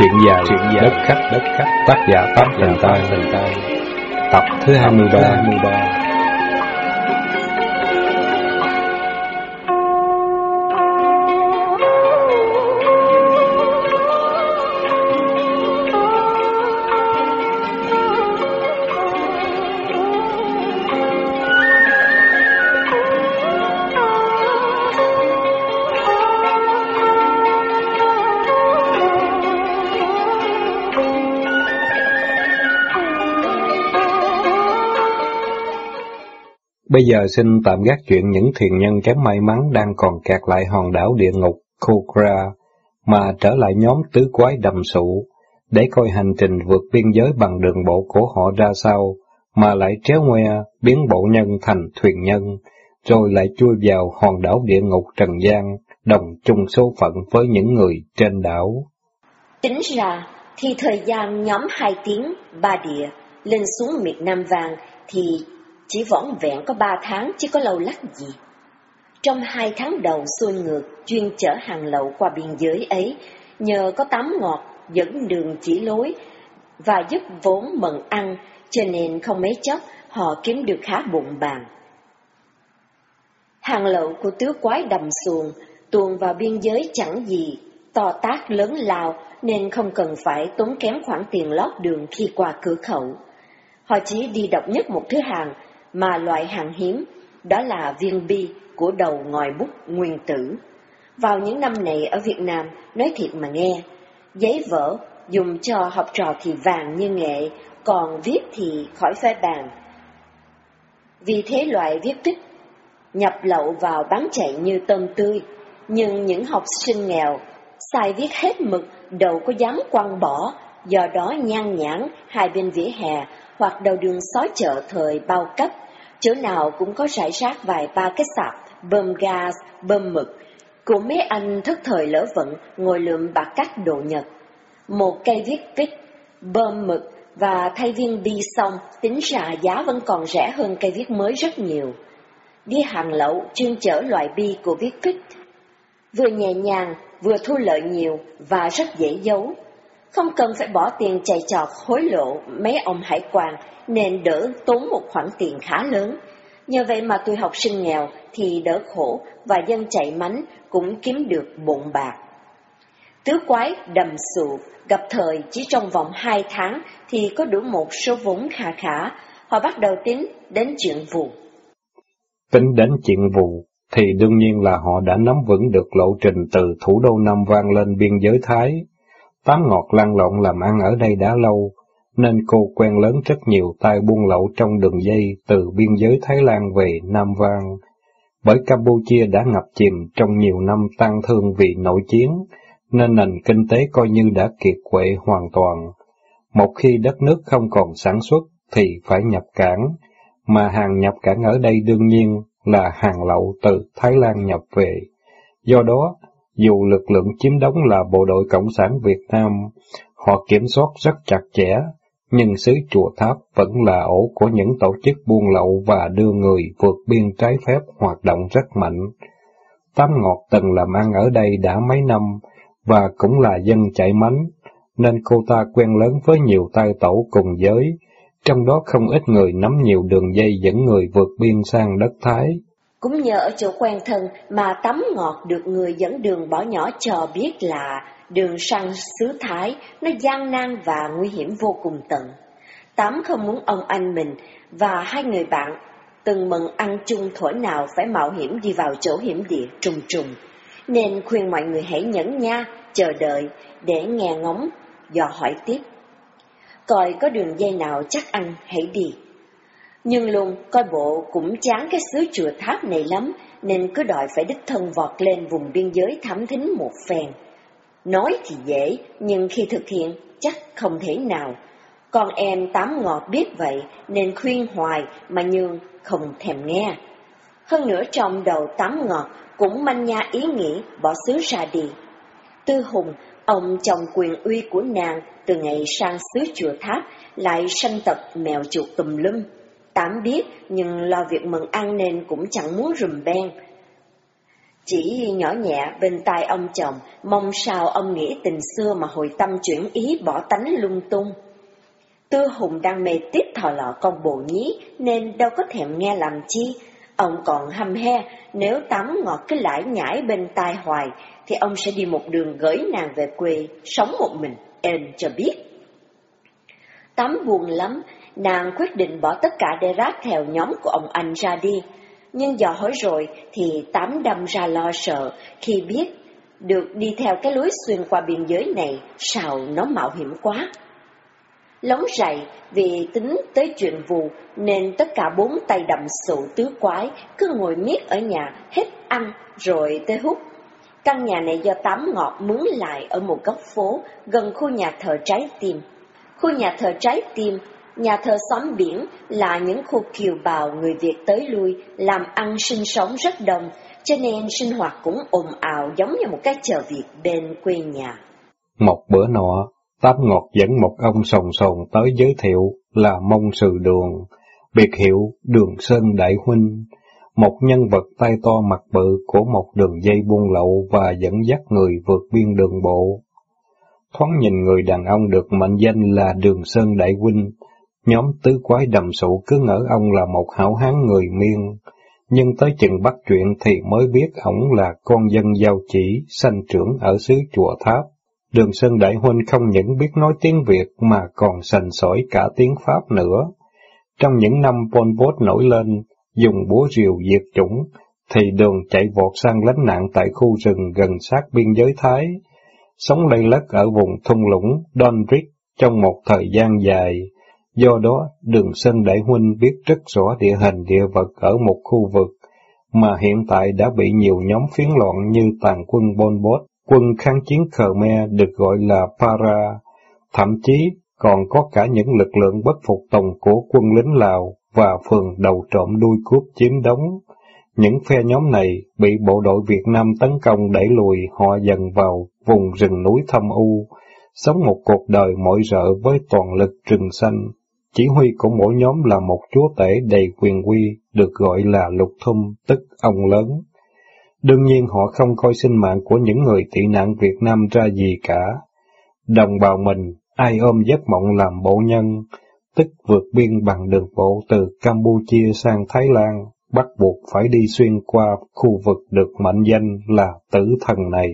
Chuyện dài, chuyện dài đất khách, đất khách, tác giả Tai, Tình Tai, tập thứ 23. 23. Bây giờ xin tạm gác chuyện những thuyền nhân kém may mắn đang còn kẹt lại hòn đảo địa ngục Kukra mà trở lại nhóm tứ quái đầm sụ, để coi hành trình vượt biên giới bằng đường bộ của họ ra sao, mà lại tréo ngoe biến bộ nhân thành thuyền nhân, rồi lại chui vào hòn đảo địa ngục Trần gian, đồng chung số phận với những người trên đảo. Tính ra, thì thời gian nhóm hai tiếng, ba địa, lên xuống miệt Nam Vàng thì chỉ vỏn vẹn có ba tháng chứ có lâu lắc gì. Trong hai tháng đầu xuôi ngược chuyên chở hàng lậu qua biên giới ấy, nhờ có tắm ngọt dẫn đường chỉ lối và giúp vốn mận ăn, cho nên không mấy chốc họ kiếm được khá bụng bàn. Hàng lậu của tứ quái đầm xuồng tuồn vào biên giới chẳng gì, to tác lớn lao nên không cần phải tốn kém khoản tiền lót đường khi qua cửa khẩu. Họ chỉ đi độc nhất một thứ hàng mà loại hàng hiếm, đó là viên bi của đầu ngòi bút nguyên tử. Vào những năm này ở Việt Nam, nói thiệt mà nghe, giấy vỡ dùng cho học trò thì vàng như nghệ, còn viết thì khỏi phải bàn. Vì thế loại viết tích nhập lậu vào bán chạy như tôm tươi, nhưng những học sinh nghèo sai viết hết mực đâu có dám quăng bỏ, do đó nhan nhãn hai bên vỉa hè hoặc đầu đường xó chợ thời bao cấp, chỗ nào cũng có rải rác vài ba cái sạp, bơm gas, bơm mực, của mấy anh thất thời lỡ vận ngồi lượm bạc cắt đồ Nhật. Một cây viết kích, bơm mực và thay viên bi xong, tính ra giá vẫn còn rẻ hơn cây viết mới rất nhiều. Đi hàng lậu chuyên chở loại bi của viết kích, vừa nhẹ nhàng, vừa thu lợi nhiều và rất dễ giấu. Không cần phải bỏ tiền chạy trọt hối lộ mấy ông hải quan, nên đỡ tốn một khoản tiền khá lớn. Nhờ vậy mà tôi học sinh nghèo thì đỡ khổ và dân chạy mánh cũng kiếm được bụng bạc. Tứ quái đầm sụ gặp thời chỉ trong vòng hai tháng thì có đủ một số vốn khả khả họ bắt đầu tính đến chuyện vụ. Tính đến chuyện vụ thì đương nhiên là họ đã nắm vững được lộ trình từ thủ đô Nam Vang lên biên giới Thái. Tám ngọt lăn lộn làm ăn ở đây đã lâu, nên cô quen lớn rất nhiều tay buôn lậu trong đường dây từ biên giới Thái Lan về Nam Vang. Bởi Campuchia đã ngập chìm trong nhiều năm tan thương vì nội chiến, nên nền kinh tế coi như đã kiệt quệ hoàn toàn. Một khi đất nước không còn sản xuất thì phải nhập cảng, mà hàng nhập cảng ở đây đương nhiên là hàng lậu từ Thái Lan nhập về. Do đó, dù lực lượng chiếm đóng là bộ đội Cộng sản Việt Nam, họ kiểm soát rất chặt chẽ, nhưng xứ Chùa Tháp vẫn là ổ của những tổ chức buôn lậu và đưa người vượt biên trái phép hoạt động rất mạnh. Tám Ngọt từng làm ăn ở đây đã mấy năm, và cũng là dân chạy mánh, nên cô ta quen lớn với nhiều tay tổ cùng giới, trong đó không ít người nắm nhiều đường dây dẫn người vượt biên sang đất Thái. Cũng nhờ ở chỗ quen thân mà tắm ngọt được người dẫn đường bỏ nhỏ cho biết là đường sang xứ Thái nó gian nan và nguy hiểm vô cùng tận. Tám không muốn ông anh mình và hai người bạn từng mừng ăn chung thổi nào phải mạo hiểm đi vào chỗ hiểm địa trùng trùng, nên khuyên mọi người hãy nhẫn nha, chờ đợi để nghe ngóng, dò hỏi tiếp. Coi có đường dây nào chắc ăn hãy đi. Nhưng luôn coi bộ cũng chán cái xứ chùa tháp này lắm, nên cứ đòi phải đích thân vọt lên vùng biên giới thám thính một phen. Nói thì dễ, nhưng khi thực hiện chắc không thể nào. Con em tám ngọt biết vậy nên khuyên hoài mà nhường không thèm nghe. Hơn nữa trong đầu tám ngọt cũng manh nha ý nghĩ bỏ xứ ra đi. Tư Hùng, ông chồng quyền uy của nàng từ ngày sang xứ chùa tháp lại sanh tật mèo chuột tùm lum. Tám biết nhưng lo việc mừng ăn nên cũng chẳng muốn rùm beng. Chỉ nhỏ nhẹ bên tai ông chồng, mong sao ông nghĩ tình xưa mà hồi tâm chuyển ý bỏ tánh lung tung. Tư Hùng đang mê tít thò lọ con bồ nhí, nên đâu có thèm nghe làm chi. Ông còn hăm he, nếu tắm ngọt cái lãi nhãi bên tai hoài, thì ông sẽ đi một đường gửi nàng về quê, sống một mình, em cho biết. Tắm buồn lắm, nàng quyết định bỏ tất cả để rát theo nhóm của ông anh ra đi. Nhưng dò hỏi rồi thì Tám đâm ra lo sợ khi biết được đi theo cái lối xuyên qua biên giới này, sao nó mạo hiểm quá. Lóng rậy vì tính tới chuyện vụ nên tất cả bốn tay đầm sụ tứ quái cứ ngồi miết ở nhà hết ăn rồi tới hút. Căn nhà này do Tám Ngọt mướn lại ở một góc phố gần khu nhà thờ trái tim. Khu nhà thờ trái tim Nhà thờ xóm biển là những khu kiều bào người Việt tới lui, làm ăn sinh sống rất đông, cho nên sinh hoạt cũng ồn ào giống như một cái chợ Việt bên quê nhà. Một bữa nọ, Tám Ngọt dẫn một ông sồn sồn tới giới thiệu là mông sự đường, biệt hiệu Đường Sơn Đại Huynh, một nhân vật tay to mặt bự của một đường dây buôn lậu và dẫn dắt người vượt biên đường bộ. Thoáng nhìn người đàn ông được mệnh danh là Đường Sơn Đại Huynh, Nhóm tứ quái đầm sụ cứ ngỡ ông là một hảo hán người miên, nhưng tới chừng bắt chuyện thì mới biết ổng là con dân giao chỉ, sanh trưởng ở xứ chùa Tháp. Đường Sơn Đại Huynh không những biết nói tiếng Việt mà còn sành sỏi cả tiếng Pháp nữa. Trong những năm Pol Pot nổi lên, dùng búa rìu diệt chủng, thì đường chạy vọt sang lánh nạn tại khu rừng gần sát biên giới Thái, sống lây lất ở vùng thung lũng Donrick trong một thời gian dài, Do đó, Đường Sơn Đại Huynh biết rất rõ địa hình địa vật ở một khu vực, mà hiện tại đã bị nhiều nhóm phiến loạn như tàn quân Bon bốt quân kháng chiến Khmer được gọi là Para, thậm chí còn có cả những lực lượng bất phục tùng của quân lính Lào và phường đầu trộm đuôi cướp chiếm đóng. Những phe nhóm này bị bộ đội Việt Nam tấn công đẩy lùi họ dần vào vùng rừng núi thâm u, sống một cuộc đời mỏi rợ với toàn lực rừng xanh. Chỉ huy của mỗi nhóm là một chúa tể đầy quyền quy, được gọi là lục thum, tức ông lớn. Đương nhiên họ không coi sinh mạng của những người tị nạn Việt Nam ra gì cả. Đồng bào mình, ai ôm giấc mộng làm bộ nhân, tức vượt biên bằng đường bộ từ Campuchia sang Thái Lan, bắt buộc phải đi xuyên qua khu vực được mệnh danh là tử thần này.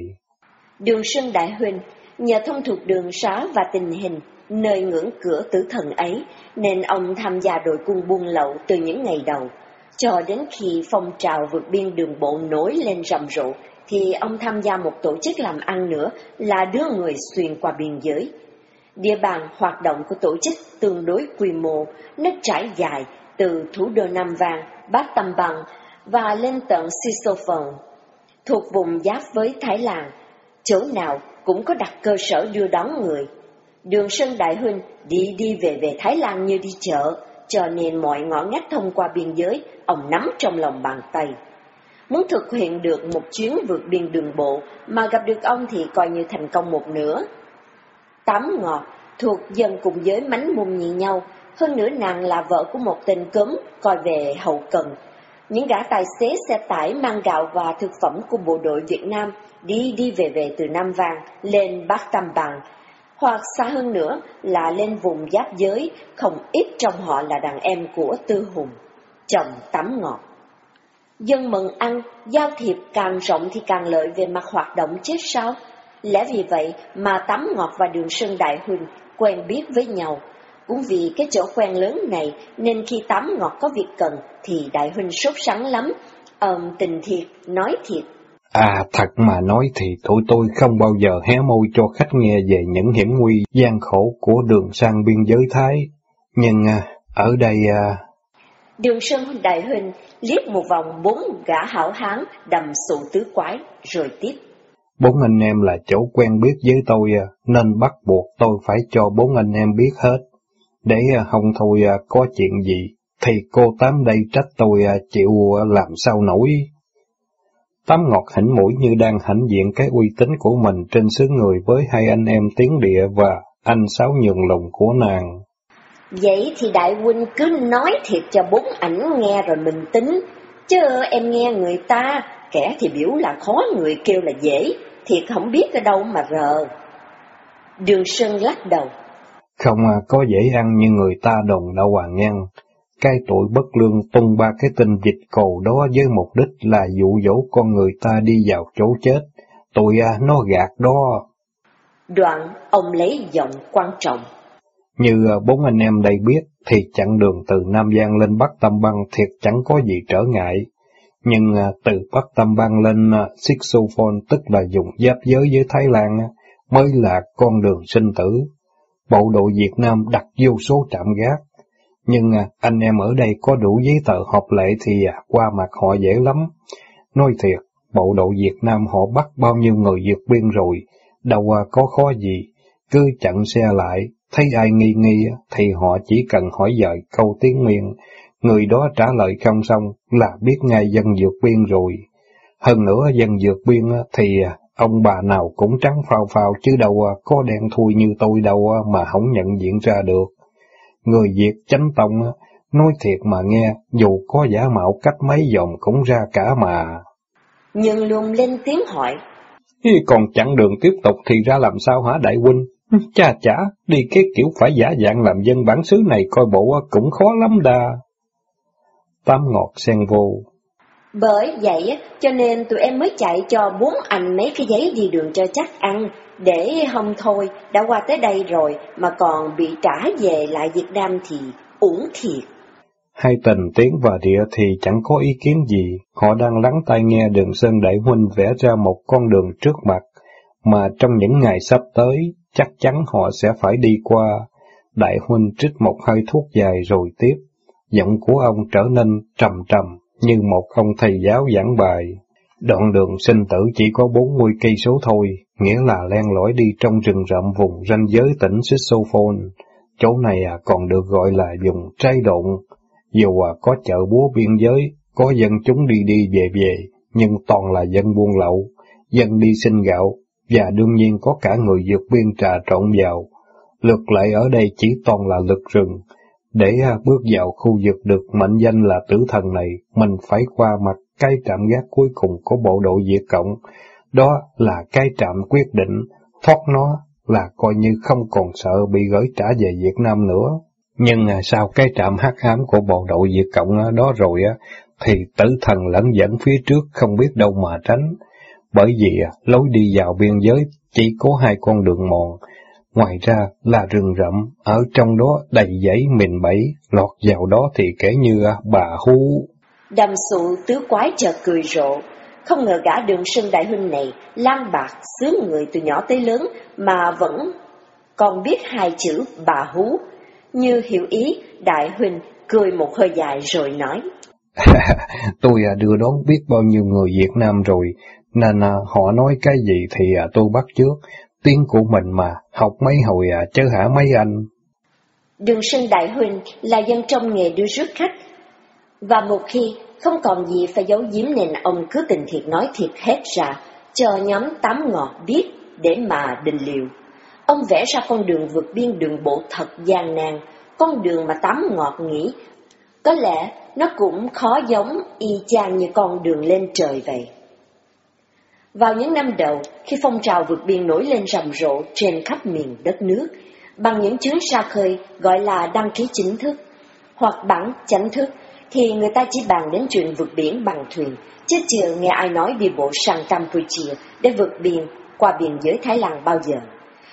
Đường Sơn Đại Huỳnh, nhờ thông thuộc đường xá và tình hình, nơi ngưỡng cửa tử thần ấy, nên ông tham gia đội quân buôn lậu từ những ngày đầu. Cho đến khi phong trào vượt biên đường bộ nổi lên rầm rộ, thì ông tham gia một tổ chức làm ăn nữa là đưa người xuyên qua biên giới. Địa bàn hoạt động của tổ chức tương đối quy mô, nó trải dài từ thủ đô Nam Vang, Bát Tâm Bằng và lên tận Sisophon, thuộc vùng giáp với Thái Lan. Chỗ nào cũng có đặt cơ sở đưa đón người, Đường Sơn Đại Huynh đi đi về về Thái Lan như đi chợ, cho nên mọi ngõ ngách thông qua biên giới, ông nắm trong lòng bàn tay. Muốn thực hiện được một chuyến vượt biên đường bộ mà gặp được ông thì coi như thành công một nửa. Tám ngọt, thuộc dân cùng giới mánh mùng nhị nhau, hơn nữa nàng là vợ của một tên cấm coi về hậu cần. Những gã tài xế xe tải mang gạo và thực phẩm của bộ đội Việt Nam đi đi về về từ Nam Vàng lên Bắc Tam Bằng hoặc xa hơn nữa là lên vùng giáp giới, không ít trong họ là đàn em của Tư Hùng, chồng tắm ngọt. Dân mừng ăn, giao thiệp càng rộng thì càng lợi về mặt hoạt động chết sao? Lẽ vì vậy mà Tắm Ngọt và Đường Sơn Đại Huỳnh quen biết với nhau. Cũng vì cái chỗ quen lớn này nên khi Tắm Ngọt có việc cần thì Đại Huỳnh sốt sắng lắm. Ờm tình thiệt, nói thiệt, À, thật mà nói thì tụi tôi không bao giờ hé môi cho khách nghe về những hiểm nguy, gian khổ của đường sang biên giới Thái. Nhưng à, ở đây... À... Đường Sơn Đại Huynh liếc một vòng bốn gã hảo hán đầm sụ tứ quái, rồi tiếp. Bốn anh em là chỗ quen biết với tôi, à, nên bắt buộc tôi phải cho bốn anh em biết hết. Để à, không thôi à, có chuyện gì, thì cô Tám đây trách tôi chịu làm sao nổi. Tám ngọt hỉnh mũi như đang hãnh diện cái uy tín của mình trên xứ người với hai anh em tiếng địa và anh sáu nhường lùng của nàng. Vậy thì đại huynh cứ nói thiệt cho bốn ảnh nghe rồi mình tính, chứ em nghe người ta, kẻ thì biểu là khó, người kêu là dễ, thiệt không biết ở đâu mà rờ. Đường Sơn lắc đầu. Không à, có dễ ăn như người ta đồn đâu à ngang. Cái tội bất lương tung ba cái tin dịch cầu đó với mục đích là dụ dỗ con người ta đi vào chỗ chết. Tụi à, nó gạt đó. Đoạn, ông lấy giọng quan trọng. Như à, bốn anh em đây biết, thì chặng đường từ Nam Giang lên Bắc Tâm Băng thiệt chẳng có gì trở ngại. Nhưng à, từ Bắc Tâm Băng lên à, Sixophone, tức là dùng giáp giới với Thái Lan, mới là con đường sinh tử. Bộ đội Việt Nam đặt vô số trạm gác. Nhưng à, anh em ở đây có đủ giấy tờ hợp lệ thì à, qua mặt họ dễ lắm. Nói thiệt, bộ đội Việt Nam họ bắt bao nhiêu người vượt biên rồi, đâu à, có khó gì, cứ chặn xe lại, thấy ai nghi nghi thì họ chỉ cần hỏi dời câu tiếng miệng, người đó trả lời không xong là biết ngay dân vượt biên rồi. Hơn nữa dân vượt biên thì ông bà nào cũng trắng phao phao chứ đâu có đen thui như tôi đâu mà không nhận diện ra được. Người Việt chánh tông nói thiệt mà nghe, dù có giả mạo cách mấy dòng cũng ra cả mà. Nhưng luôn lên tiếng hỏi. Còn chặng đường tiếp tục thì ra làm sao hả đại huynh? Cha chả, đi cái kiểu phải giả dạng làm dân bản xứ này coi bộ cũng khó lắm đà. Tám ngọt sen vô. Bởi vậy, cho nên tụi em mới chạy cho bốn anh mấy cái giấy đi đường cho chắc ăn, để không thôi, đã qua tới đây rồi mà còn bị trả về lại Việt Nam thì uổng thiệt. Hai tình tiến và địa thì chẳng có ý kiến gì, họ đang lắng tai nghe đường Sơn Đại Huynh vẽ ra một con đường trước mặt, mà trong những ngày sắp tới, chắc chắn họ sẽ phải đi qua. Đại Huynh trích một hơi thuốc dài rồi tiếp, giọng của ông trở nên trầm trầm, như một ông thầy giáo giảng bài. Đoạn đường sinh tử chỉ có 40 cây số thôi, nghĩa là len lỏi đi trong rừng rậm vùng ranh giới tỉnh Sisophone. Chỗ này à, còn được gọi là vùng trái độn. Dù à, có chợ búa biên giới, có dân chúng đi đi về về, nhưng toàn là dân buôn lậu, dân đi xin gạo, và đương nhiên có cả người vượt biên trà trộn vào. Lực lại ở đây chỉ toàn là lực rừng. Để à, bước vào khu vực được mệnh danh là tử thần này, mình phải qua mặt cái trạm gác cuối cùng của bộ đội Việt Cộng. Đó là cái trạm quyết định, thoát nó là coi như không còn sợ bị gửi trả về Việt Nam nữa. Nhưng à, sau cái trạm hắc ám của bộ đội Việt Cộng à, đó rồi á, thì tử thần lẫn dẫn phía trước không biết đâu mà tránh. Bởi vì lối đi vào biên giới chỉ có hai con đường mòn, ngoài ra là rừng rậm, ở trong đó đầy giấy mìn bẫy, lọt vào đó thì kể như bà hú. Đầm sụ tứ quái chợt cười rộ, không ngờ gã đường sinh đại huynh này lang bạc sướng người từ nhỏ tới lớn mà vẫn còn biết hai chữ bà hú. Như hiểu ý, đại huynh cười một hơi dài rồi nói. tôi à, đưa đón biết bao nhiêu người Việt Nam rồi, nên à, họ nói cái gì thì à, tôi bắt trước. Tiếng của mình mà, học mấy hồi chứ hả mấy anh. Đường sinh đại huynh là dân trong nghề đưa rước khách, và một khi không còn gì phải giấu giếm nên ông cứ tình thiệt nói thiệt hết ra, chờ nhóm tám ngọt biết để mà định liệu. Ông vẽ ra con đường vượt biên đường bộ thật gian nan, con đường mà tám ngọt nghĩ, có lẽ nó cũng khó giống y chang như con đường lên trời vậy. Vào những năm đầu, khi phong trào vượt biên nổi lên rầm rộ trên khắp miền đất nước, bằng những chuyến xa khơi gọi là đăng ký chính thức, hoặc bản chánh thức, thì người ta chỉ bàn đến chuyện vượt biển bằng thuyền, chứ chưa nghe ai nói đi bộ sang Campuchia để vượt biển qua biên giới Thái Lan bao giờ.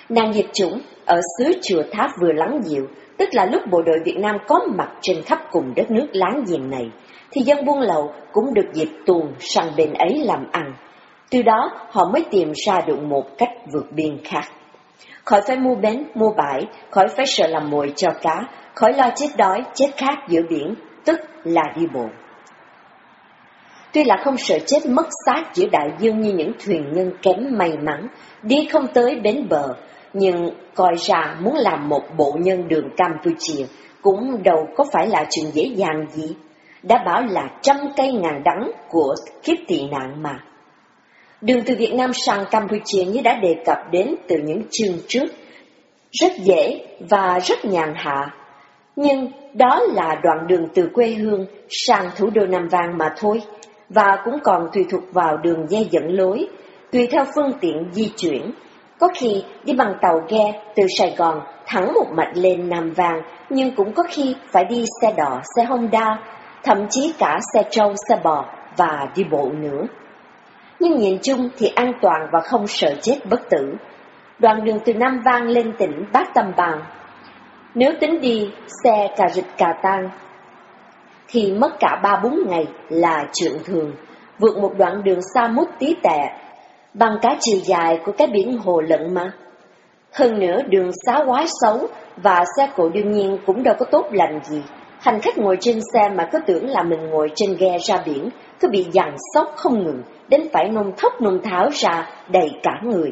Nàng diệt chủng ở xứ Chùa Tháp vừa lắng dịu, tức là lúc bộ đội Việt Nam có mặt trên khắp cùng đất nước láng giềng này, thì dân buôn lậu cũng được dịp tuồn sang bên ấy làm ăn. Từ đó họ mới tìm ra được một cách vượt biên khác. Khỏi phải mua bến, mua bãi, khỏi phải sợ làm mồi cho cá, khỏi lo chết đói, chết khát giữa biển, tức là đi bộ. Tuy là không sợ chết mất xác giữa đại dương như những thuyền nhân kém may mắn, đi không tới bến bờ, nhưng coi ra muốn làm một bộ nhân đường Campuchia cũng đâu có phải là chuyện dễ dàng gì. Đã bảo là trăm cây ngàn đắng của kiếp tị nạn mà. Đường từ Việt Nam sang Campuchia như đã đề cập đến từ những chương trước, rất dễ và rất nhàn hạ. Nhưng đó là đoạn đường từ quê hương sang thủ đô Nam Vang mà thôi. và cũng còn tùy thuộc vào đường dây dẫn lối, tùy theo phương tiện di chuyển. Có khi đi bằng tàu ghe từ Sài Gòn thẳng một mạch lên Nam Vàng, nhưng cũng có khi phải đi xe đỏ, xe Honda, thậm chí cả xe trâu, xe bò và đi bộ nữa. Nhưng nhìn chung thì an toàn và không sợ chết bất tử. Đoạn đường từ Nam Vang lên tỉnh Bát Tâm Bàng. Nếu tính đi xe cà rịch cà tan thì mất cả ba bốn ngày là chuyện thường, vượt một đoạn đường xa mút tí tẹ, bằng cả chiều dài của cái biển hồ lận mà. Hơn nữa đường xá quá xấu và xe cộ đương nhiên cũng đâu có tốt lành gì. Hành khách ngồi trên xe mà cứ tưởng là mình ngồi trên ghe ra biển, cứ bị dằn sóc không ngừng, đến phải nôn thốc nôn tháo ra đầy cả người.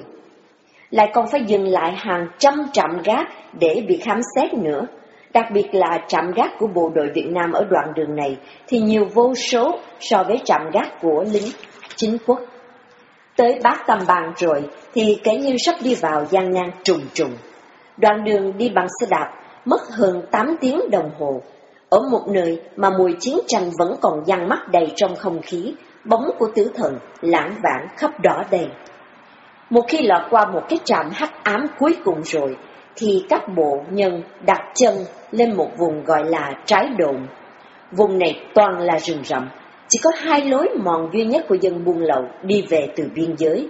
Lại còn phải dừng lại hàng trăm trạm gác để bị khám xét nữa. Đặc biệt là trạm gác của bộ đội Việt Nam ở đoạn đường này thì nhiều vô số so với trạm gác của lính chính quốc. Tới bát tầm bàn rồi thì kể như sắp đi vào gian nan trùng trùng. Đoạn đường đi bằng xe đạp mất hơn 8 tiếng đồng hồ. Ở một nơi mà mùi chiến tranh vẫn còn giăng mắt đầy trong không khí, bóng của tử thần lãng vãng khắp đỏ đầy. Một khi lọt qua một cái trạm hắc ám cuối cùng rồi, thì các bộ nhân đặt chân lên một vùng gọi là trái đồn. Vùng này toàn là rừng rậm, chỉ có hai lối mòn duy nhất của dân buôn lậu đi về từ biên giới.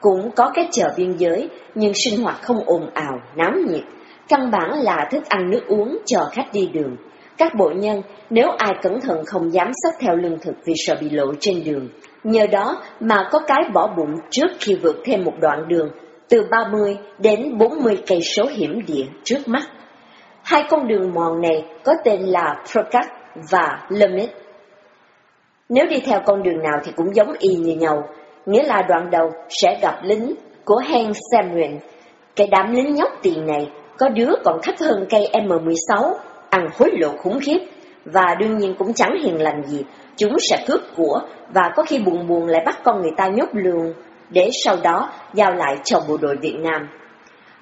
Cũng có cái chợ biên giới, nhưng sinh hoạt không ồn ào, náo nhiệt. Căn bản là thức ăn nước uống chờ khách đi đường. Các bộ nhân, nếu ai cẩn thận không dám xách theo lương thực vì sợ bị lộ trên đường. Nhờ đó mà có cái bỏ bụng trước khi vượt thêm một đoạn đường, từ 30 đến 40 cây số hiểm địa trước mắt. Hai con đường mòn này có tên là Procat và Limit. Nếu đi theo con đường nào thì cũng giống y như nhau, nghĩa là đoạn đầu sẽ gặp lính của Hen Samuel. Cái đám lính nhóc tiền này có đứa còn thấp hơn cây M16, ăn hối lộ khủng khiếp, và đương nhiên cũng chẳng hiền lành gì, chúng sẽ cướp của và có khi buồn buồn lại bắt con người ta nhốt lường, để sau đó giao lại cho bộ đội Việt Nam.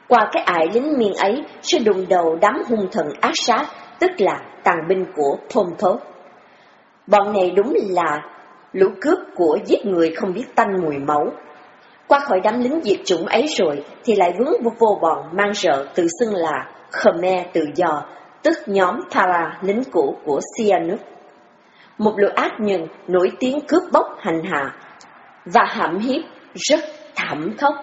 Qua cái ải lính miên ấy, sẽ đụng đầu đám hung thần ác sát, tức là tàn binh của Pol Pot. Bọn này đúng là lũ cướp của giết người không biết tanh mùi máu. Qua khỏi đám lính diệt chủng ấy rồi, thì lại vướng vô, vô bọn mang rợ tự xưng là Khmer tự do, tức nhóm Para lính cũ của Sihanouk. Một lũ ác nhân nổi tiếng cướp bóc hành hạ và hãm hiếp rất thảm khốc.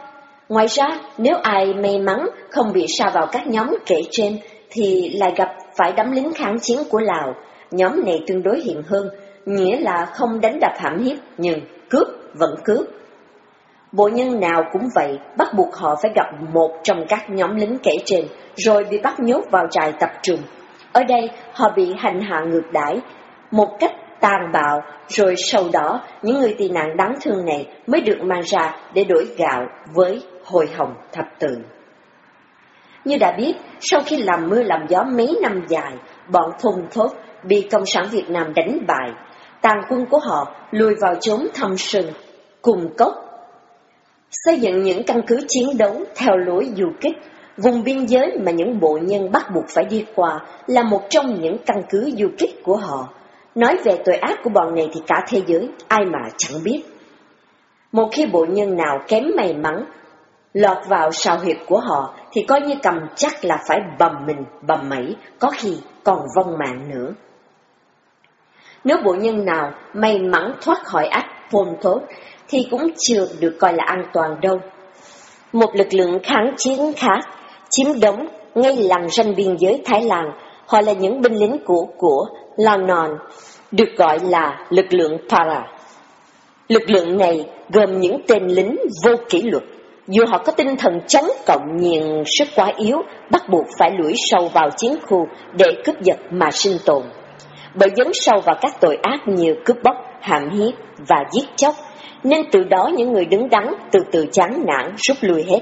Ngoài ra, nếu ai may mắn không bị sa vào các nhóm kể trên, thì lại gặp phải đám lính kháng chiến của Lào. Nhóm này tương đối hiện hơn, nghĩa là không đánh đập hãm hiếp, nhưng cướp vẫn cướp. Bộ nhân nào cũng vậy, bắt buộc họ phải gặp một trong các nhóm lính kể trên, rồi bị bắt nhốt vào trại tập trung. Ở đây, họ bị hành hạ ngược đãi một cách tàn bạo, rồi sau đó những người tị nạn đáng thương này mới được mang ra để đổi gạo với hồi hồng thập tự. Như đã biết, sau khi làm mưa làm gió mấy năm dài, bọn thùng thốt bị Cộng sản Việt Nam đánh bại, tàn quân của họ lùi vào chốn thâm sừng, cùng cốc, xây dựng những căn cứ chiến đấu theo lối du kích. Vùng biên giới mà những bộ nhân bắt buộc phải đi qua là một trong những căn cứ du kích của họ. Nói về tội ác của bọn này thì cả thế giới, ai mà chẳng biết. Một khi bộ nhân nào kém may mắn, lọt vào sào huyệt của họ thì coi như cầm chắc là phải bầm mình, bầm mẩy, có khi còn vong mạng nữa. Nếu bộ nhân nào may mắn thoát khỏi ách phôn thốt thì cũng chưa được coi là an toàn đâu. Một lực lượng kháng chiến khác chiếm đóng ngay làng ranh biên giới Thái Lan, họ là những binh lính cũ của Lanon, được gọi là lực lượng Para. Lực lượng này gồm những tên lính vô kỷ luật, dù họ có tinh thần chống cộng nhưng sức quá yếu, bắt buộc phải lủi sâu vào chiến khu để cướp giật mà sinh tồn. Bởi dấn sâu vào các tội ác như cướp bóc, hàm hiếp và giết chóc, nên từ đó những người đứng đắn từ từ chán nản rút lui hết.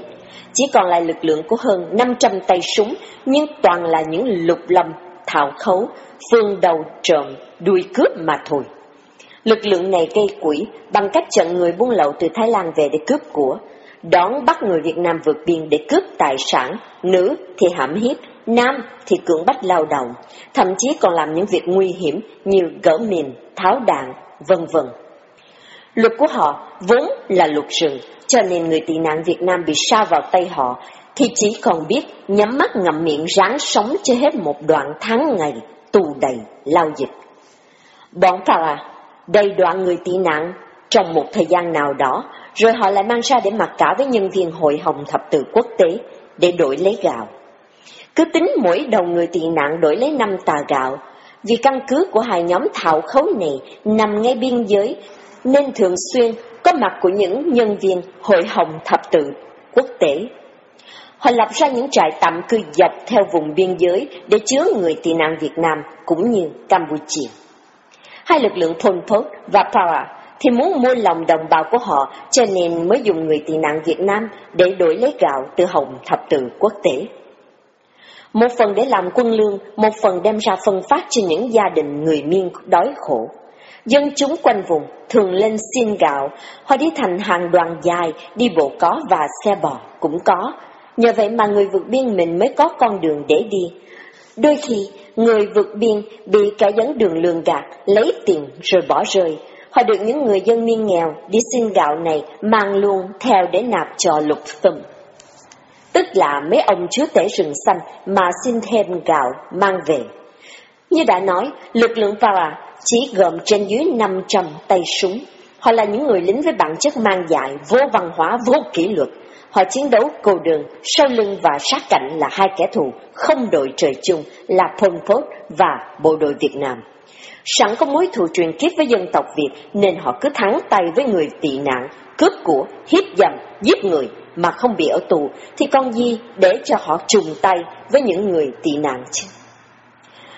Chỉ còn lại lực lượng của hơn 500 tay súng, nhưng toàn là những lục lâm, thảo khấu, phương đầu trộm, đuôi cướp mà thôi. Lực lượng này gây quỷ bằng cách chặn người buôn lậu từ Thái Lan về để cướp của, đón bắt người Việt Nam vượt biên để cướp tài sản, nữ thì hãm hiếp, nam thì cưỡng bắt lao động, thậm chí còn làm những việc nguy hiểm như gỡ mìn, tháo đạn, vân vân. Luật của họ vốn là luật rừng, cho nên người tị nạn Việt Nam bị sa vào tay họ thì chỉ còn biết nhắm mắt ngậm miệng ráng sống cho hết một đoạn tháng ngày tù đầy lao dịch. Bọn Para à, đầy đoạn người tị nạn trong một thời gian nào đó, rồi họ lại mang ra để mặc cả với nhân viên hội hồng thập tự quốc tế để đổi lấy gạo. Cứ tính mỗi đầu người tị nạn đổi lấy năm tà gạo, vì căn cứ của hai nhóm thảo khấu này nằm ngay biên giới, nên thường xuyên có mặt của những nhân viên hội hồng thập tự quốc tế. Họ lập ra những trại tạm cư dọc theo vùng biên giới để chứa người tị nạn Việt Nam cũng như Campuchia. Hai lực lượng Pol Pot và Para thì muốn mua lòng đồng bào của họ cho nên mới dùng người tị nạn Việt Nam để đổi lấy gạo từ hồng thập tự quốc tế. Một phần để làm quân lương, một phần đem ra phân phát cho những gia đình người miên đói khổ. Dân chúng quanh vùng thường lên xin gạo, họ đi thành hàng đoàn dài, đi bộ có và xe bò cũng có. Nhờ vậy mà người vượt biên mình mới có con đường để đi. Đôi khi, người vượt biên bị kẻ dẫn đường lường gạt, lấy tiền rồi bỏ rơi. Họ được những người dân miên nghèo đi xin gạo này mang luôn theo để nạp cho lục tùm. Tức là mấy ông chúa tể rừng xanh mà xin thêm gạo mang về. Như đã nói, lực lượng Para à, chỉ gồm trên dưới 500 tay súng. Họ là những người lính với bản chất mang dại, vô văn hóa, vô kỷ luật. Họ chiến đấu cô đường, sau lưng và sát cạnh là hai kẻ thù, không đội trời chung là Pol Pot và bộ đội Việt Nam. Sẵn có mối thù truyền kiếp với dân tộc Việt nên họ cứ thắng tay với người tị nạn, cướp của, hiếp dâm, giết người mà không bị ở tù thì con gì để cho họ trùng tay với những người tị nạn chứ.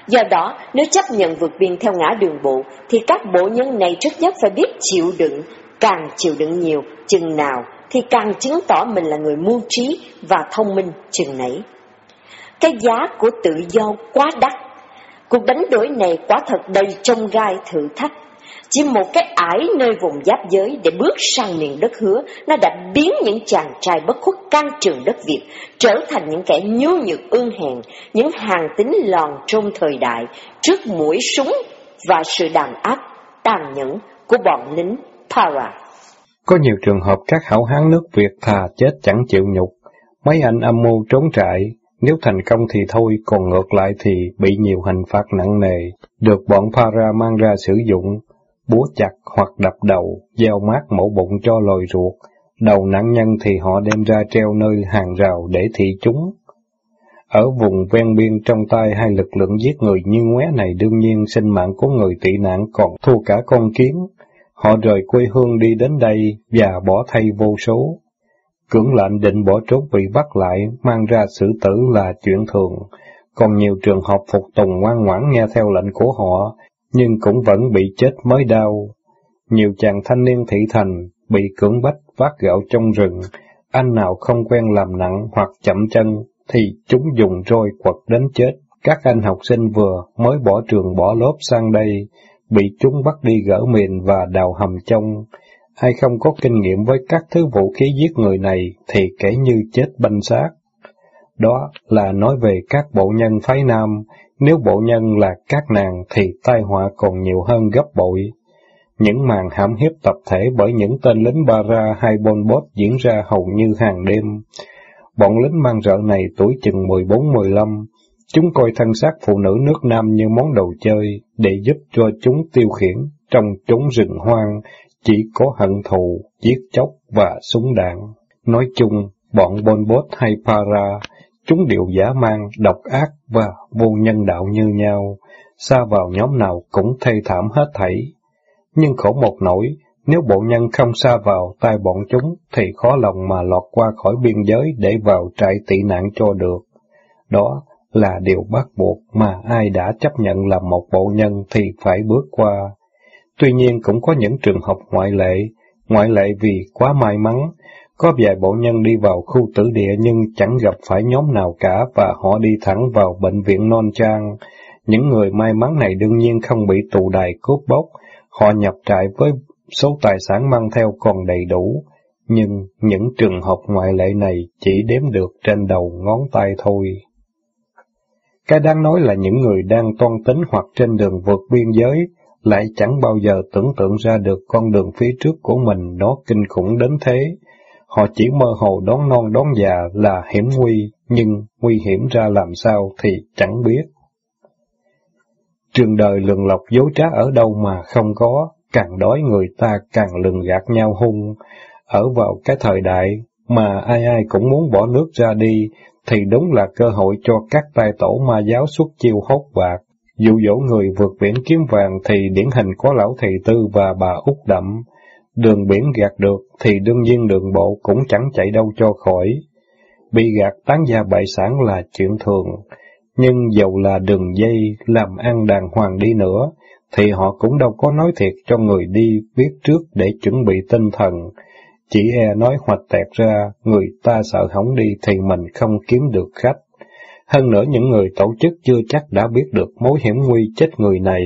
Do đó, nếu chấp nhận vượt biên theo ngã đường bộ, thì các bộ nhân này trước nhất phải biết chịu đựng, càng chịu đựng nhiều, chừng nào thì càng chứng tỏ mình là người mưu trí và thông minh chừng nấy. Cái giá của tự do quá đắt, cuộc đánh đổi này quá thật đầy trong gai thử thách. Chỉ một cái ải nơi vùng giáp giới để bước sang miền đất hứa, nó đã biến những chàng trai bất khuất can trường đất Việt trở thành những kẻ nhu nhược ương hèn, những hàng tính lòn trong thời đại trước mũi súng và sự đàn áp tàn nhẫn của bọn lính Para. Có nhiều trường hợp các hảo hán nước Việt thà chết chẳng chịu nhục, mấy anh âm mưu trốn trại, nếu thành công thì thôi, còn ngược lại thì bị nhiều hình phạt nặng nề, được bọn Para mang ra sử dụng, búa chặt hoặc đập đầu, gieo mát mổ bụng cho lồi ruột, đầu nạn nhân thì họ đem ra treo nơi hàng rào để thị chúng. Ở vùng ven biên trong tay hai lực lượng giết người như ngué này đương nhiên sinh mạng của người tị nạn còn thua cả con kiến. Họ rời quê hương đi đến đây và bỏ thay vô số. Cưỡng lệnh định bỏ trốn bị bắt lại, mang ra xử tử là chuyện thường. Còn nhiều trường hợp phục tùng ngoan ngoãn nghe theo lệnh của họ, nhưng cũng vẫn bị chết mới đau. Nhiều chàng thanh niên thị thành bị cưỡng bách vác gạo trong rừng, anh nào không quen làm nặng hoặc chậm chân thì chúng dùng roi quật đến chết. Các anh học sinh vừa mới bỏ trường bỏ lớp sang đây, bị chúng bắt đi gỡ mìn và đào hầm trong. Ai không có kinh nghiệm với các thứ vũ khí giết người này thì kể như chết banh xác. Đó là nói về các bộ nhân phái nam, nếu bộ nhân là các nàng thì tai họa còn nhiều hơn gấp bội. Những màn hãm hiếp tập thể bởi những tên lính Bara hay Bonbot diễn ra hầu như hàng đêm. Bọn lính mang rợ này tuổi chừng 14-15, chúng coi thân xác phụ nữ nước Nam như món đồ chơi để giúp cho chúng tiêu khiển trong chốn rừng hoang, chỉ có hận thù, giết chóc và súng đạn. Nói chung, bọn Bonbot hay Para Chúng đều giả mang, độc ác và vô nhân đạo như nhau, xa vào nhóm nào cũng thê thảm hết thảy. Nhưng khổ một nỗi, nếu bộ nhân không xa vào tay bọn chúng, thì khó lòng mà lọt qua khỏi biên giới để vào trại tị nạn cho được. Đó là điều bắt buộc mà ai đã chấp nhận làm một bộ nhân thì phải bước qua. Tuy nhiên cũng có những trường hợp ngoại lệ, ngoại lệ vì quá may mắn, có vài bộ nhân đi vào khu tử địa nhưng chẳng gặp phải nhóm nào cả và họ đi thẳng vào bệnh viện non trang. Những người may mắn này đương nhiên không bị tù đài cướp bóc, họ nhập trại với số tài sản mang theo còn đầy đủ. Nhưng những trường hợp ngoại lệ này chỉ đếm được trên đầu ngón tay thôi. Cái đang nói là những người đang toan tính hoặc trên đường vượt biên giới lại chẳng bao giờ tưởng tượng ra được con đường phía trước của mình nó kinh khủng đến thế. Họ chỉ mơ hồ đón non đón già là hiểm nguy, nhưng nguy hiểm ra làm sao thì chẳng biết. Trường đời lường lọc dối trá ở đâu mà không có, càng đói người ta càng lường gạt nhau hung. Ở vào cái thời đại mà ai ai cũng muốn bỏ nước ra đi, thì đúng là cơ hội cho các tay tổ ma giáo xuất chiêu hốt bạc. Dụ dỗ người vượt biển kiếm vàng thì điển hình có lão thầy tư và bà út đậm. Đường biển gạt được thì đương nhiên đường bộ cũng chẳng chạy đâu cho khỏi. Bị gạt tán gia bại sản là chuyện thường, nhưng dầu là đường dây làm ăn đàng hoàng đi nữa, thì họ cũng đâu có nói thiệt cho người đi biết trước để chuẩn bị tinh thần. Chỉ e nói hoạch tẹt ra, người ta sợ hỏng đi thì mình không kiếm được khách. Hơn nữa những người tổ chức chưa chắc đã biết được mối hiểm nguy chết người này,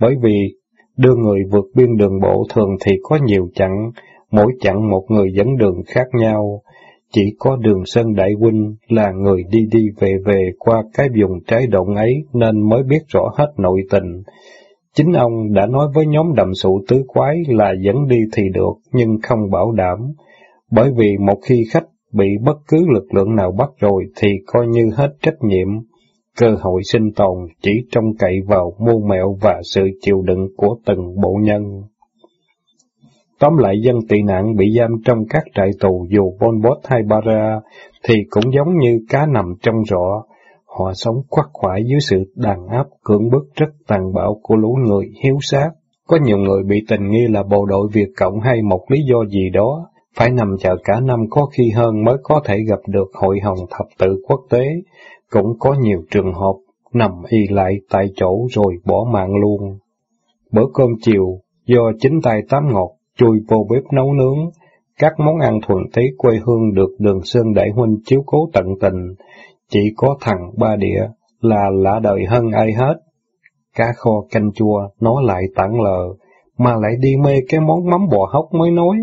bởi vì đưa người vượt biên đường bộ thường thì có nhiều chặng, mỗi chặng một người dẫn đường khác nhau. Chỉ có đường Sơn Đại Huynh là người đi đi về về qua cái vùng trái động ấy nên mới biết rõ hết nội tình. Chính ông đã nói với nhóm đầm sụ tứ quái là dẫn đi thì được nhưng không bảo đảm, bởi vì một khi khách bị bất cứ lực lượng nào bắt rồi thì coi như hết trách nhiệm. Cơ hội sinh tồn chỉ trông cậy vào mưu mẹo và sự chịu đựng của từng bộ nhân. Tóm lại dân tị nạn bị giam trong các trại tù dù Bonbot hay Bara thì cũng giống như cá nằm trong rọ. Họ sống khoác khoải dưới sự đàn áp cưỡng bức rất tàn bạo của lũ người hiếu sát. Có nhiều người bị tình nghi là bộ đội Việt Cộng hay một lý do gì đó, phải nằm chờ cả năm có khi hơn mới có thể gặp được hội hồng thập tự quốc tế. Cũng có nhiều trường hợp nằm y lại tại chỗ rồi bỏ mạng luôn. Bữa cơm chiều, do chính tay tám ngọt chui vô bếp nấu nướng, các món ăn thuần tí quê hương được đường Sơn Đại Huynh chiếu cố tận tình, chỉ có thằng ba địa là lạ đời hơn ai hết. Cá kho canh chua, nó lại tặng lờ, mà lại đi mê cái món mắm bò hốc mới nói.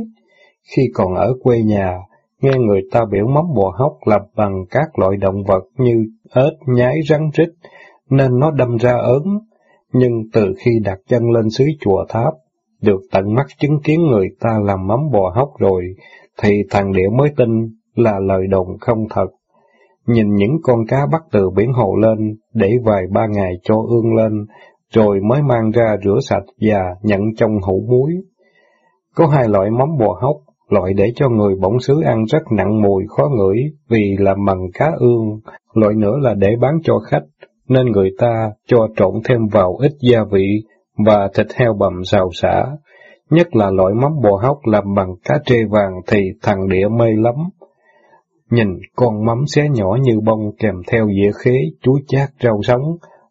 Khi còn ở quê nhà, nghe người ta biểu mắm bò hốc làm bằng các loại động vật như ếch, nhái, rắn rít, nên nó đâm ra ớn. Nhưng từ khi đặt chân lên xứ chùa tháp, được tận mắt chứng kiến người ta làm mắm bò hốc rồi, thì thằng địa mới tin là lời đồn không thật. Nhìn những con cá bắt từ biển hồ lên, để vài ba ngày cho ương lên, rồi mới mang ra rửa sạch và nhận trong hũ muối. Có hai loại mắm bò hốc, loại để cho người bổng xứ ăn rất nặng mùi khó ngửi vì làm bằng cá ương, loại nữa là để bán cho khách, nên người ta cho trộn thêm vào ít gia vị và thịt heo bầm xào xả. Nhất là loại mắm bò hóc làm bằng cá trê vàng thì thằng địa mê lắm. Nhìn con mắm xé nhỏ như bông kèm theo dĩa khế, chuối chát rau sống,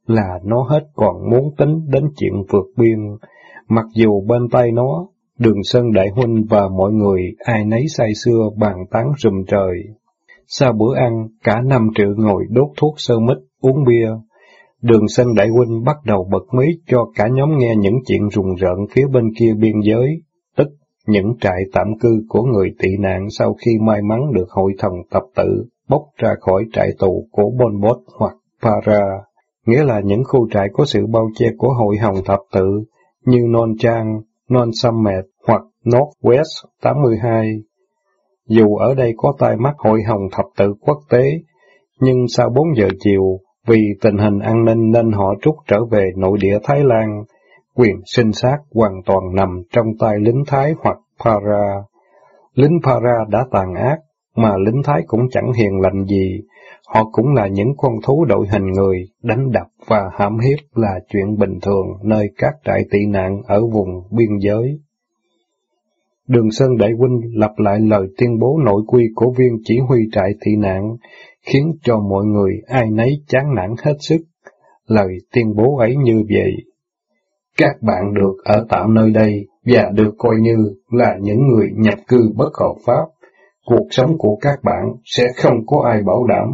là nó hết còn muốn tính đến chuyện vượt biên. Mặc dù bên tay nó, đường Sơn Đại Huynh và mọi người ai nấy say xưa bàn tán rùm trời. Sau bữa ăn, cả năm triệu ngồi đốt thuốc sơ mít, uống bia, Đường sân đại huynh bắt đầu bật mí cho cả nhóm nghe những chuyện rùng rợn phía bên kia biên giới, những trại tạm cư của người tị nạn sau khi may mắn được hội thần tập tự bốc ra khỏi trại tù của Bon Bot hoặc Para, nghĩa là những khu trại có sự bao che của hội hồng thập tự như Non Trang, Non Summit hoặc North West 82. Dù ở đây có tai mắt hội hồng thập tự quốc tế, nhưng sau 4 giờ chiều, vì tình hình an ninh nên họ trút trở về nội địa Thái Lan, quyền sinh sát hoàn toàn nằm trong tay lính Thái hoặc Para. Lính Para đã tàn ác, mà lính Thái cũng chẳng hiền lành gì. Họ cũng là những con thú đội hình người, đánh đập và hãm hiếp là chuyện bình thường nơi các trại tị nạn ở vùng biên giới. Đường Sơn Đại Huynh lặp lại lời tuyên bố nội quy của viên chỉ huy trại tị nạn, khiến cho mọi người ai nấy chán nản hết sức. Lời tuyên bố ấy như vậy. Các bạn được ở tạm nơi đây và được coi như là những người nhập cư bất hợp pháp. Cuộc sống của các bạn sẽ không có ai bảo đảm.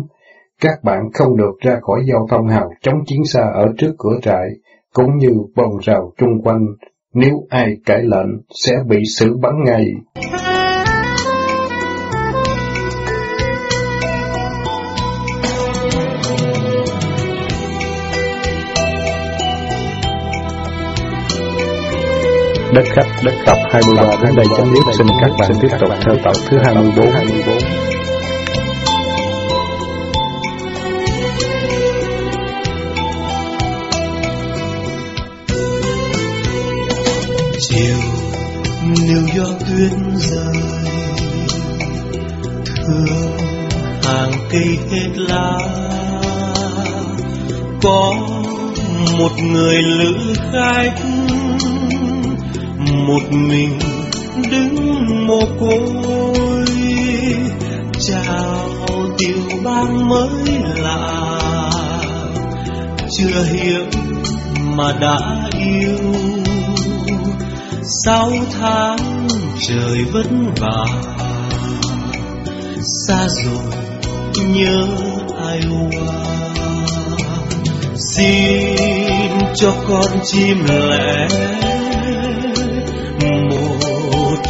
Các bạn không được ra khỏi giao thông hào chống chiến xa ở trước cửa trại, cũng như bồng rào chung quanh. Nếu ai cãi lệnh, sẽ bị xử bắn ngay. Đất khách, đất tập 23 đến đây chấm dứt. Xin các bạn tiếp tục theo tập thứ 24. 24. chiều New York tuyết rơi thương hàng cây hết lá có một người lữ khách một mình đứng mồ côi. Chào tiểu bang mới lạ, chưa hiểu mà đã yêu. Sáu tháng trời vất vả, xa rồi nhớ ai qua. Xin cho con chim lẻ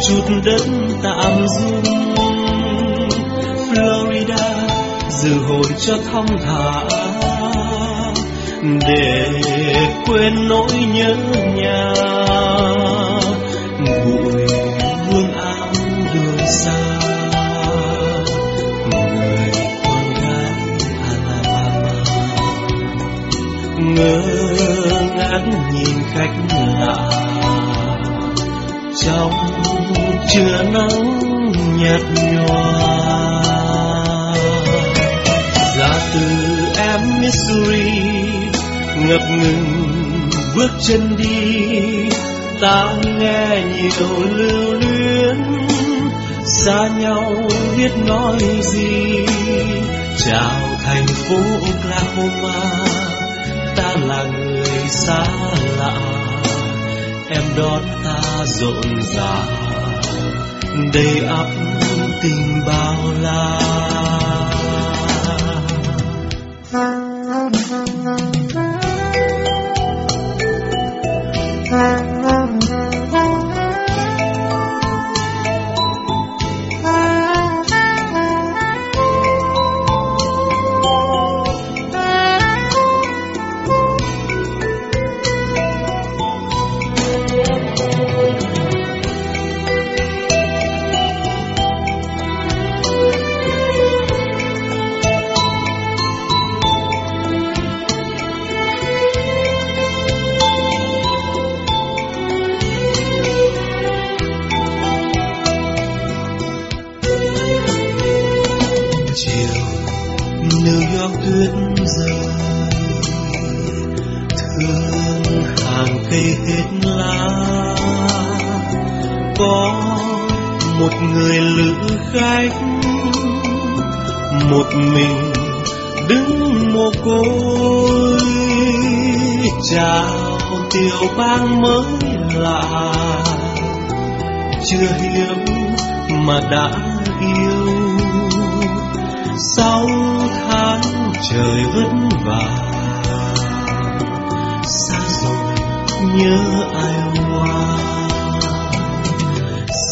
chút đất tạm dung Florida giữ hồn cho thong thả. Để quên nỗi nhớ nhà. Bụi hương áo đường xa. Người con gái Alabama ngơ ngác nhìn khách lạ. Trong trưa nắng nhạt nhòa. Ra từ em Missouri ngập ngừng bước chân đi. Ta nghe nhiều lưu luyến, xa nhau biết nói gì. Chào thành phố Oklahoma, ta là người xa lạ. Em đón ta rộn ràng đầy ắp tình bao la. Một mình đứng mồ côi. Chào tiểu bang mới lạ chưa hiếm mà đã yêu. Sáu tháng trời vất vả, xa rồi nhớ ai qua.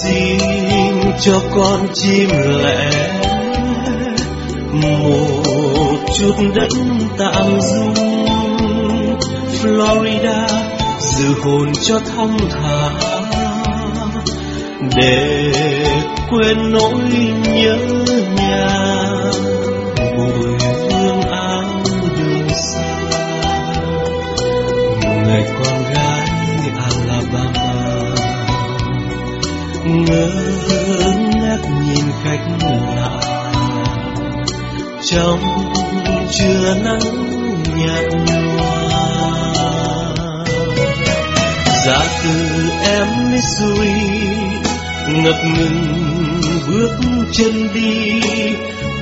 Xin cho con chim lẻ một chút đất tạm dung Florida, giữ hồn cho thong thả. Để quên nỗi nhớ nhà, mùi hương áo đường xa. Người con gái Alabama, ngỡ trong trưa nắng nhạt nhòa. Ra từ em Missouri ngập ngừng bước chân đi.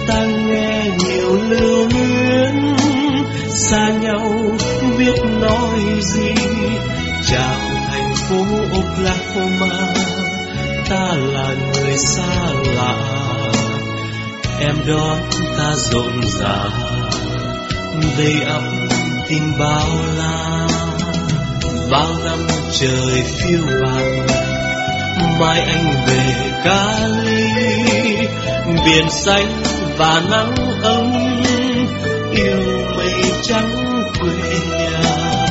Ta nghe nhiều lưu luyến, xa nhau biết nói gì. Chào thành phố Oklahoma, ta là người xa lạ em đón ta rộn rã đầy ắp tin bao la. Bao năm trời phiêu bạt, mai anh về Cali biển xanh và nắng ấm, yêu mây trắng quê nhà.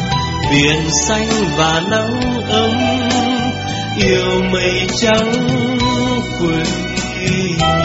Biển xanh và nắng ấm, yêu mây trắng quê nhà.